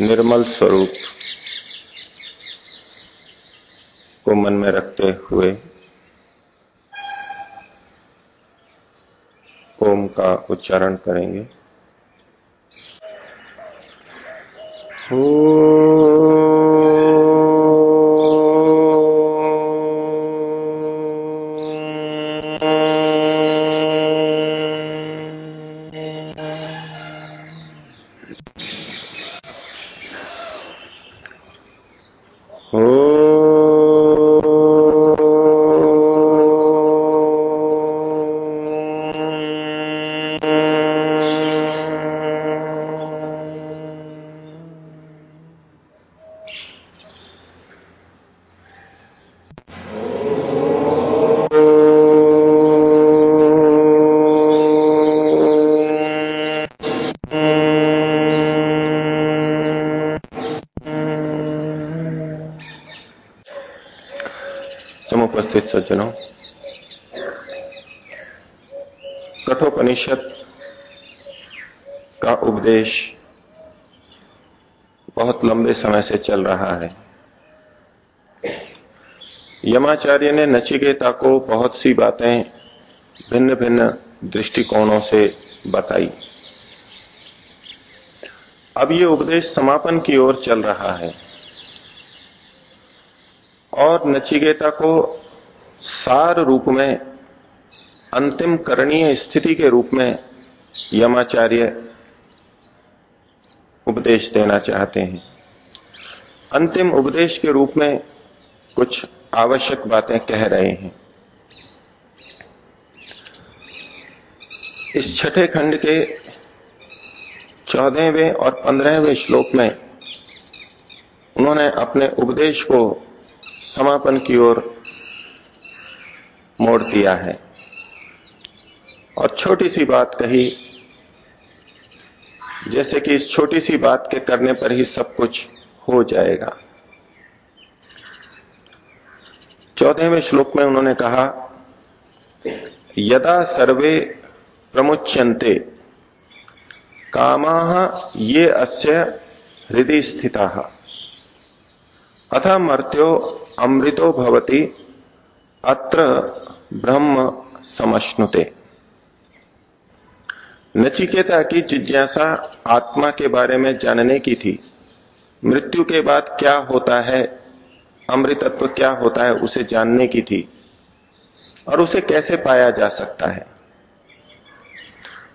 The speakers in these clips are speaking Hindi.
निर्मल स्वरूप को मन में रखते हुए ओम का उच्चारण करेंगे। समुपस्थित कठोपनिषद का उपदेश बहुत लंबे समय से चल रहा है। यमाचार्य ने नचिकेता को बहुत सी बातें भिन्न भिन्न दृष्टिकोणों से बताई। अब ये उपदेश समापन की ओर चल रहा है और नचिकेता को सार रूप में अंतिम करणीय स्थिति के रूप में यमाचार्य उपदेश देना चाहते हैं। अंतिम उपदेश के रूप में कुछ आवश्यक बातें कह रहे हैं। इस छठे खंड के चौदहवें और पंद्रहवें श्लोक में उन्होंने अपने उपदेश को समापन की ओर मोड़ दिया है। और छोटी सी बात कही, जैसे कि इस छोटी सी बात के करने पर ही सब कुछ हो जाएगा। चौदहवें श्लोक में उन्होंने कहा, यदा सर्वे प्रमुच्यन्ते, कामा ये अस्य हृदय स्थिता। अथ मर्त्यो अमृतो भवति, अत्र ब्रह्म समश्नुते। नचिकेता की जिज्ञासा आत्मा के बारे में जानने की थी। मृत्यु के बाद क्या होता है, अमृतत्व क्या होता है, उसे जानने की थी। और उसे कैसे पाया जा सकता है?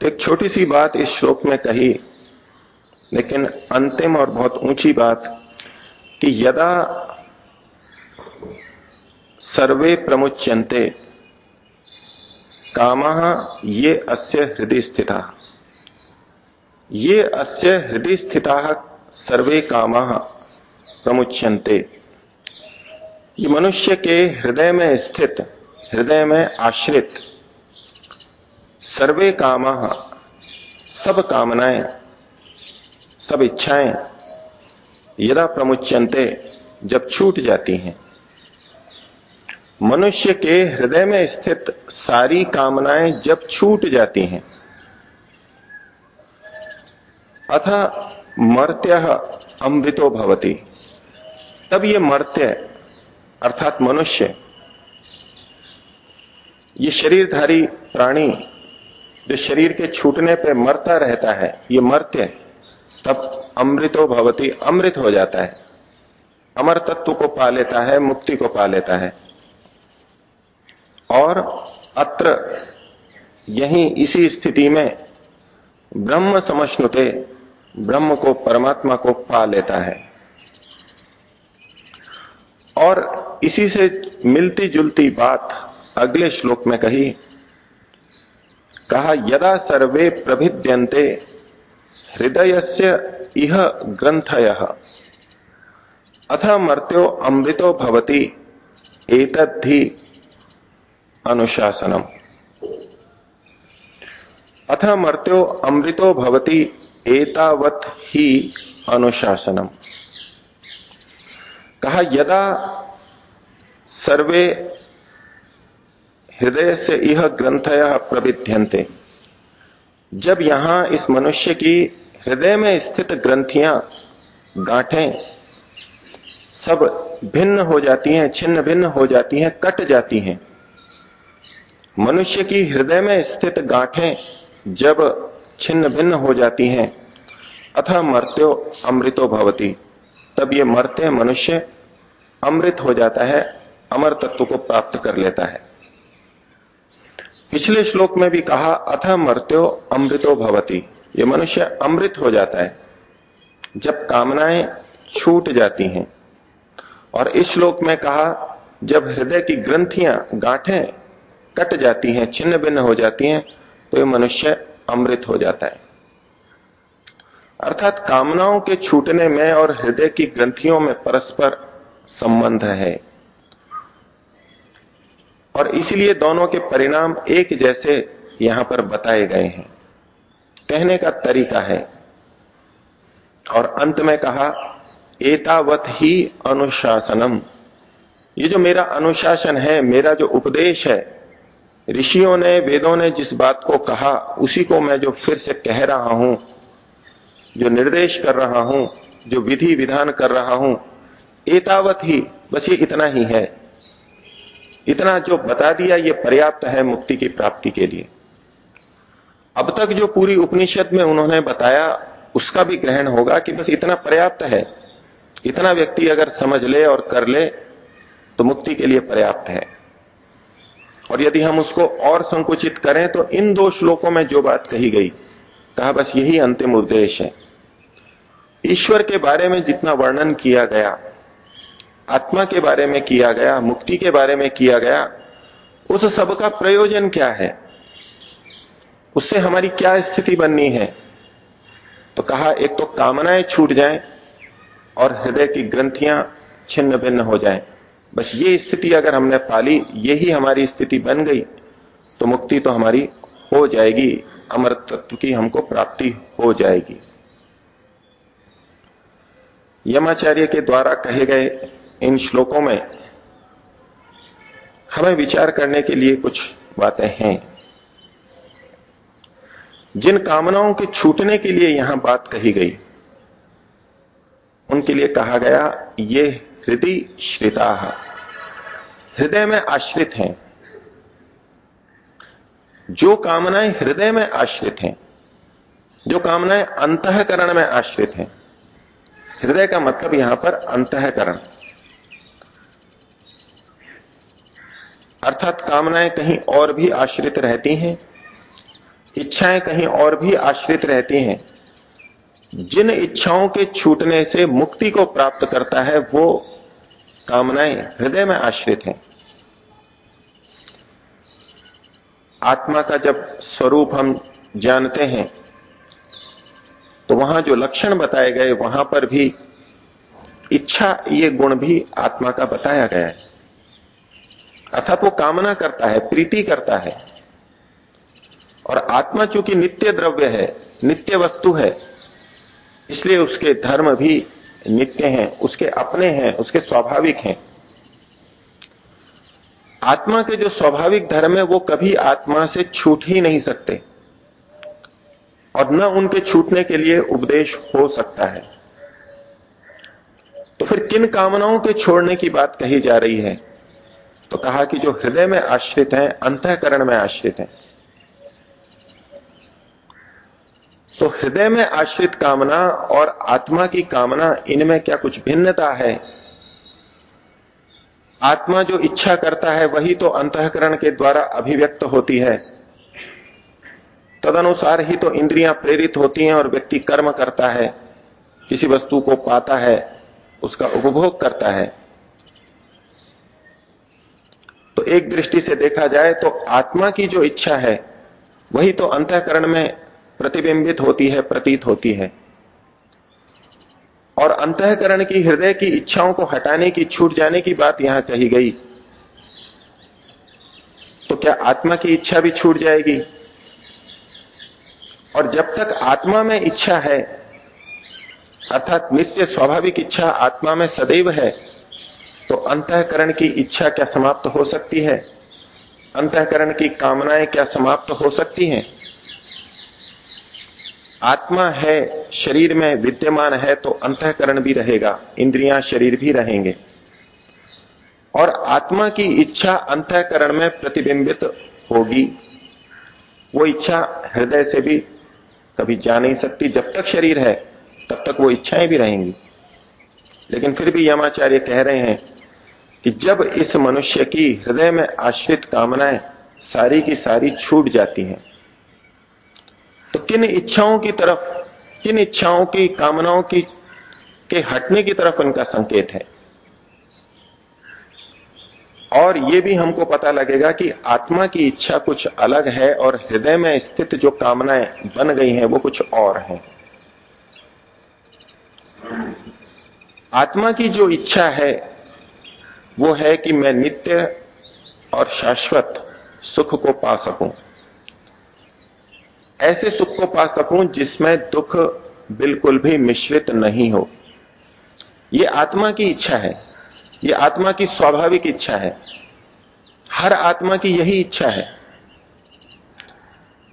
तो एक छोटी सी बात इस श्लोक में कही, लेकिन अंतिम और बहुत ऊँची बात कि यदा सर्वे प्रमुच्यन्ते काम ये अस्य हृदय स्थिता। ये अस्य हृदय स्थिता सर्वे काम प्रमुच्यन्ते। ये मनुष्य के हृदय में स्थित, हृदय में आश्रित, सर्वे काम, सब कामनाएँ, सब इच्छाएँ यदा प्रमुच्यंते जब छूट जाती हैं। मनुष्य के हृदय में स्थित सारी कामनाएँ जब छूट जाती हैं, अथ मर्त्य अमृतो भवती। तब ये मर्त्य, अर्थात मनुष्य, ये शरीरधारी प्राणी, जो शरीर के छूटने पे मरता रहता है, ये मर्त्य, तब अमृतो भवती, अमृत हो जाता है। अमर तत्व को पा लेता है, मुक्ति को पा लेता है। और अत्र यही इसी स्थिति में ब्रह्म समश्नुते ब्रह्म को परमात्मा को पा लेता है। और इसी से मिलती जुलती बात अगले श्लोक में कही। कहा, यदा सर्वे प्रभिद्यन्ते हृदय से इह ग्रंथय। अथ मर्त्यो अमृतो भवती, एतद्धि अनुशासनम। अथ मर्त्यो अमृतो भवती एतावत ही अनुशासनम। कहा यदा सर्वे हृदय से यह ग्रंथय प्रविध्यंते जब यहाँ इस मनुष्य की हृदय में स्थित ग्रंथियाँ गांठें सब भिन्न हो जाती हैं, छिन्न भिन्न हो जाती हैं, कट जाती हैं मनुष्य की हृदय में स्थित गांठें जब छिन्न भिन्न हो जाती हैं अथा मर्त्यो अमृतो भवती, तब ये मरते मनुष्य अमृत हो जाता है, अमर तत्व को प्राप्त कर लेता है। पिछले श्लोक में भी कहा अथ मर्त्यो अमृतो भवती, ये मनुष्य अमृत हो जाता है, जब कामनाएँ छूट जाती हैं। और इस श्लोक में कहा, जब हृदय की ग्रंथियाँ, गांठें कट जाती हैं, छिन्न भिन्न हो जाती हैं तो ये मनुष्य अमृत हो जाता है। अर्थात कामनाओं के छूटने में और हृदय की ग्रंथियों में परस्पर संबंध है। और इसलिए दोनों के परिणाम एक जैसे यहाँ पर बताए गए हैं। कहने का तरीका है, और अंत में कहा, एतावत ही अनुशासनम। ये जो मेरा अनुशासन है, मेरा जो उपदेश है ऋषियों ने, वेदों ने जिस बात को कहा, उसी को मैं जो फिर से कह रहा हूँ, जो निर्देश कर रहा हूँ, जो विधि विधान कर रहा हूँ, एतावत ही, बस ये इतना ही है। इतना जो बता दिया, ये पर्याप्त है मुक्ति की प्राप्ति के लिए। अब तक जो पूरी उपनिषद में उन्होंने बताया, उसका भी ग्रहण होगा कि बस इतना पर्याप्त है। इतना व्यक्ति अगर समझ ले और कर ले तो मुक्ति के लिए पर्याप्त है। और यदि हम उसको और संकुचित करें तो इन दो श्लोकों में जो बात कही गई, कहा बस यही अंतिम उद्देश्य है। ईश्वर के बारे में जितना वर्णन किया गया, आत्मा के बारे में किया गया, मुक्ति के बारे में किया गया, उस सब का प्रयोजन क्या है? उससे हमारी क्या स्थिति बननी है? तो कहा, एक तो कामनाएँ छूट जाएँ और हृदय की ग्रंथियाँ छिन्न भिन्न हो जाएँ। बस ये स्थिति अगर हमने पाली, यही हमारी स्थिति बन गई तो मुक्ति तो हमारी हो जाएगी, अमर तत्व की हमको प्राप्ति हो जाएगी। यमाचार्य के द्वारा कहे गए इन श्लोकों में हमें विचार करने के लिए कुछ बातें हैं। जिन कामनाओं के छूटने के लिए यहाँ बात कही गई, उनके लिए कहा गया, ये हृदय श्रिता। हृदय में आश्रित हैं। जो कामनाएँ हृदय में आश्रित हैं, जो कामनाएँ अंतकरण में आश्रित हैं, हृदय का मतलब यहाँ पर अंतकरण। अर्थात कामनाएँ कहीं और भी आश्रित रहती हैं, इच्छाएँ कहीं और भी आश्रित रहती हैं। जिन इच्छाओं के छूटने से मुक्ति को प्राप्त करता है, वो कामनाएँ हृदय में आश्रित हैं। आत्मा का जब स्वरूप हम जानते हैं तो वहाँ जो लक्षण बताए गए, वहाँ पर भी इच्छा, ये गुण भी आत्मा का बताया गया है। अर्थात वो कामना करता है, प्रीति करता है। और आत्मा चूँकि नित्य द्रव्य है, नित्य वस्तु है, इसलिए उसके धर्म भी नित्य हैं, उसके अपने हैं, उसके स्वाभाविक हैं। आत्मा के जो स्वाभाविक धर्म है, वो कभी आत्मा से छूट ही नहीं सकते। और न उनके छूटने के लिए उपदेश हो सकता है। तो फिर किन कामनाओं के छोड़ने की बात कही जा रही है? तो कहा कि जो हृदय में आश्रित हैं, अंतकरण में आश्रित हैं। तो हृदय में आश्रित कामना और आत्मा की कामना, इनमें क्या कुछ भिन्नता है? आत्मा जो इच्छा करता है, वही तो अंतकरण के द्वारा अभिव्यक्त होती है। तदनुसार ही तो इंद्रियाँ प्रेरित होती हैं और व्यक्ति कर्म करता है। किसी वस्तु को पाता है, उसका उपभोग करता है। तो एक दृष्टि से देखा जाए तो आत्मा की जो इच्छा है, वही तो अंतकरण में प्रतिबिंबित होती है, प्रतीत होती है। और अंतकरण की, हृदय की इच्छाओं को हटाने की, छूट जाने की बात यहाँ कही गई। तो क्या आत्मा की इच्छा भी छूट जाएगी? और जब तक आत्मा में इच्छा है, अर्थात नित्य स्वाभाविक इच्छा आत्मा में सदैव है तो अंतकरण की इच्छा क्या समाप्त हो सकती है? अंतकरण की कामनाएँ क्या समाप्त हो सकती हैं? आत्मा है, शरीर में विद्यमान है तो अंतकरण भी रहेगा, इंद्रियाँ शरीर भी रहेंगे। और आत्मा की इच्छा अंतकरण में प्रतिबिंबित होगी। वो इच्छा हृदय से भी कभी जा नहीं सकती। जब तक शरीर है, तब तक वो इच्छाएँ भी रहेंगी। लेकिन फिर भी यमाचार्य कह रहे हैं कि जब इस मनुष्य की हृदय में आश्रित कामनाएँ सारी की सारी छूट जाती हैं तो किन इच्छाओं की तरफ़, किन इच्छाओं की कामनाओं की, के हटने की तरफ़ उनका संकेत है? और यह भी हमको पता लगेगा कि आत्मा की इच्छा कुछ अलग है और हृदय में स्थित जो कामनाएँ बन गई हैं, वो कुछ और हैं। आत्मा की जो इच्छा है, वो है कि मैं नित्य और शाश्वत सुख को पा सकूँ। ऐसे सुख को पा सकूँ जिसमें दुख बिल्कुल भी मिश्रित नहीं हो। यह आत्मा की इच्छा है। यह आत्मा की स्वाभाविक इच्छा है। हर आत्मा की यही इच्छा है।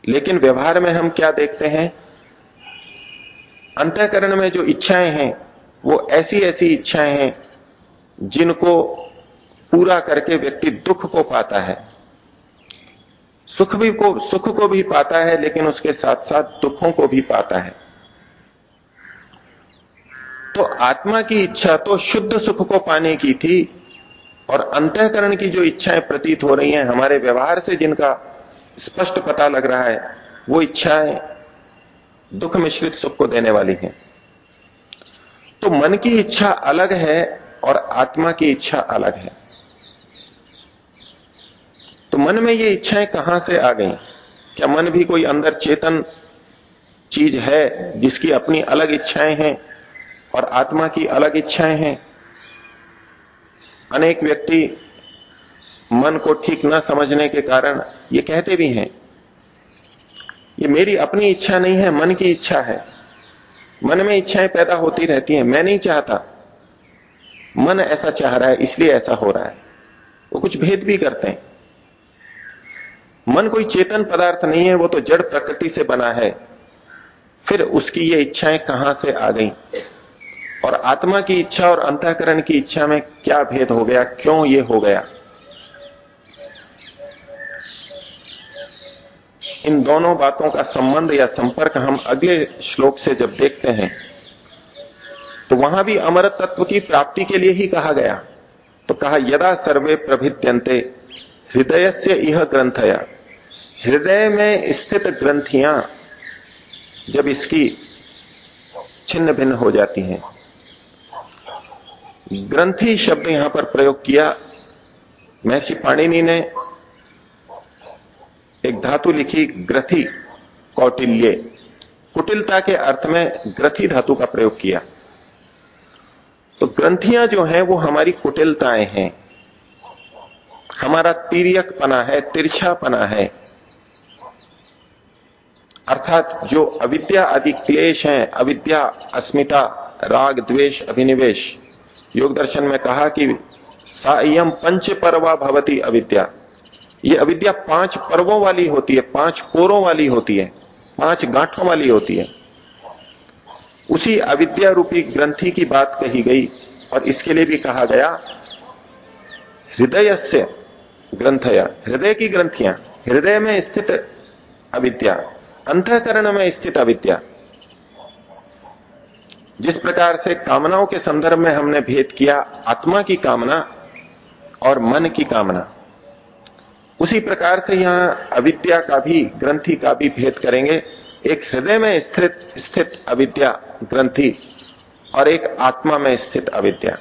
लेकिन व्यवहार में हम क्या देखते हैं? अंतकरण में जो इच्छाएँ हैं, वो ऐसी ऐसी इच्छाएँ हैं जिनको पूरा करके व्यक्ति दुख को पाता है। सुख भी को, सुख को भी पाता है, लेकिन उसके साथ साथ दुखों को भी पाता है। तो आत्मा की इच्छा तो शुद्ध सुख को पाने की थी, और अंतकरण की जो इच्छाएँ प्रतीत हो रही हैं, हमारे व्यवहार से जिनका स्पष्ट पता लग रहा है, वो इच्छाएँ दुख मिश्रित सुख को देने वाली हैं। तो मन की इच्छा अलग है, और आत्मा की इच्छा अलग है। तो मन में ये इच्छाएँ कहाँ से आ गई? क्या मन भी कोई अंदर चेतन चीज़ है जिसकी अपनी अलग इच्छाएँ हैं और आत्मा की अलग इच्छाएँ हैं? अनेक व्यक्ति मन को ठीक ना समझने के कारण ये कहते भी हैं, ये मेरी अपनी इच्छा नहीं है, मन की इच्छा है। मन में इच्छाएँ पैदा होती रहती हैं। मैं नहीं चाहता। मन ऐसा चाह रहा है, इसलिए ऐसा हो रहा है। वो कुछ भेद भी करते हैं। मन कोई चेतन पदार्थ नहीं है, वो तो जड़ प्रकृति से बना है। फिर उसकी ये इच्छाएँ कहाँ से आ गई? और आत्मा की इच्छा और अंतकरण की इच्छा में क्या भेद हो गया? क्यों ये हो गया? इन दोनों बातों का संबंध या संपर्क हम अगले श्लोक से जब देखते हैं तो वहाँ भी अमृत तत्व की प्राप्ति के लिए ही कहा गया। तो कहा, यदा सर्वे प्रभित्यंते हृदय से यह ग्रंथया हृदय में स्थित ग्रंथियाँ जब इसकी छिन्न भिन्न हो जाती हैं। ग्रंथि शब्द यहाँ पर प्रयोग किया। महर्षि पाणिनि ने एक धातु लिखी ग्रथि कौटिल्य। कुटिलता के अर्थ में ग्रथि धातु का प्रयोग किया। तो ग्रंथियाँ जो हैं, वो हमारी कुटिलताएँ हैं। हमारा तीर्यक पना है, तिरछा पना है। अर्थात जो अविद्या आदि क्लेश हैं, अविद्या, अस्मिता, राग, द्वेष, अभिनिवेश, योग दर्शन में कहा कि सायम पंच पर्वा भवती अविद्या। ये अविद्या पाँच पर्वों वाली होती है, पाँच कोरों वाली होती है, पाँच गांठों वाली होती है। उसी अविद्या रूपी ग्रंथि की बात कही गई, और इसके लिए भी कहा गया हृदय से ग्रंथया, हृदय की ग्रंथियाँ, हृदय में स्थित अविद्या अंतकरण में स्थित अविद्या। जिस प्रकार से कामनाओं के संदर्भ में हमने भेद किया, आत्मा की कामना और मन की कामना, उसी प्रकार से यहाँ अविद्या का भी, ग्रंथि का भी भेद करेंगे। एक हृदय में स्थित स्थित अविद्या, ग्रंथि और एक आत्मा में स्थित अविद्या।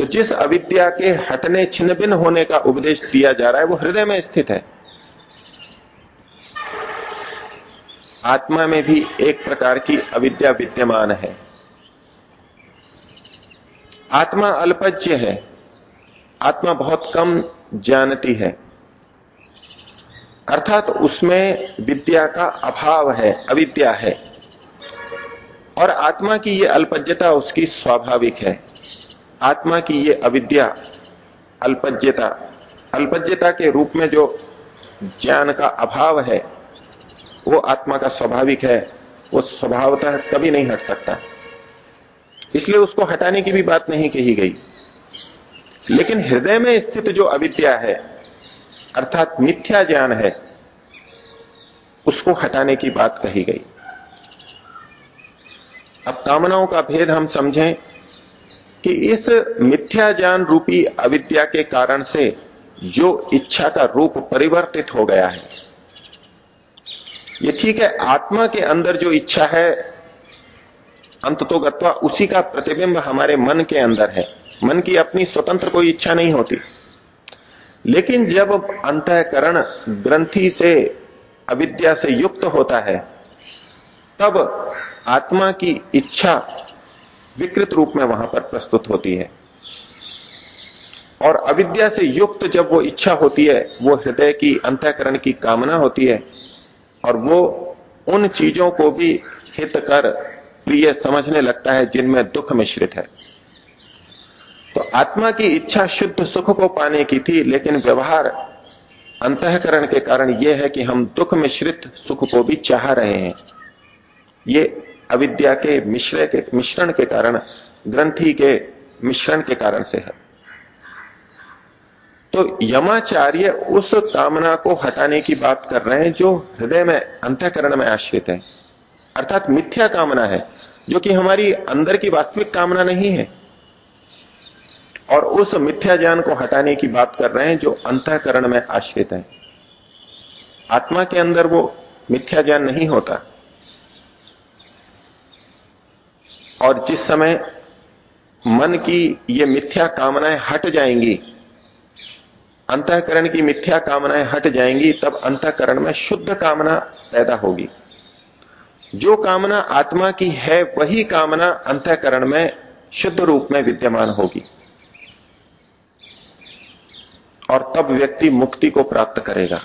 तो जिस अविद्या के हटने छिन्न भिन्न होने का उपदेश दिया जा रहा है, वो हृदय में स्थित है। आत्मा में भी एक प्रकार की अविद्या विद्यमान है। आत्मा अल्पज्य है। आत्मा बहुत कम जानती है। अर्थात तो उसमें विद्या का अभाव है, अविद्या है। और आत्मा की यह अल्पज्यता उसकी स्वाभाविक है। आत्मा की यह अविद्या, अल्पज्यता अल्पज्यता के रूप में जो ज्ञान का अभाव है, वो आत्मा का स्वाभाविक है, वो स्वभावतः कभी नहीं हट सकता। इसलिए उसको हटाने की भी बात नहीं कही गई। लेकिन हृदय में स्थित जो अविद्या है, अर्थात मिथ्या ज्ञान है, उसको हटाने की बात कही गई। अब कामनाओं का भेद हम समझें कि इस मिथ्या ज्ञान रूपी अविद्या के कारण से जो इच्छा का रूप परिवर्तित हो गया है। ये ठीक है, आत्मा के अंदर जो इच्छा है अंत तो गत्वा उसी का प्रतिबिंब हमारे मन के अंदर है। मन की अपनी स्वतंत्र कोई इच्छा नहीं होती। लेकिन जब अंतकरण ग्रंथि से, अविद्या से युक्त होता है, तब आत्मा की इच्छा विकृत रूप में वहाँ पर प्रस्तुत होती है। और अविद्या से युक्त जब वो इच्छा होती है, वो हृदय की अंतकरण की कामना होती है, और वो उन चीज़ों को भी हित कर, प्रिय समझने लगता है, जिनमें दुख मिश्रित है। तो आत्मा की इच्छा शुद्ध सुख को पाने की थी, लेकिन व्यवहार अंतकरण के कारण यह है कि हम दुख मिश्रित सुख को भी चाह रहे हैं। ये अविद्या के मिश्र के, मिश्रण के कारण, ग्रंथि के मिश्रण के कारण से है। तो यमाचार्य उस कामना को हटाने की बात कर रहे हैं जो हृदय में, अंतकरण में आश्रित है। अर्थात मिथ्या कामना है, जो कि हमारी अंदर की वास्तविक कामना नहीं है। और उस मिथ्या ज्ञान को हटाने की बात कर रहे हैं जो अंतकरण में आश्रित है। आत्मा के अंदर वो मिथ्या ज्ञान नहीं होता। और जिस समय मन की ये मिथ्या कामनाएँ हट जाएँगी, अंतकरण की मिथ्या कामनाएँ हट जाएँगी, तब अंतकरण में शुद्ध कामना पैदा होगी। जो कामना आत्मा की है, वही कामना अंतकरण में शुद्ध रूप में विद्यमान होगी। और तब व्यक्ति मुक्ति को प्राप्त करेगा।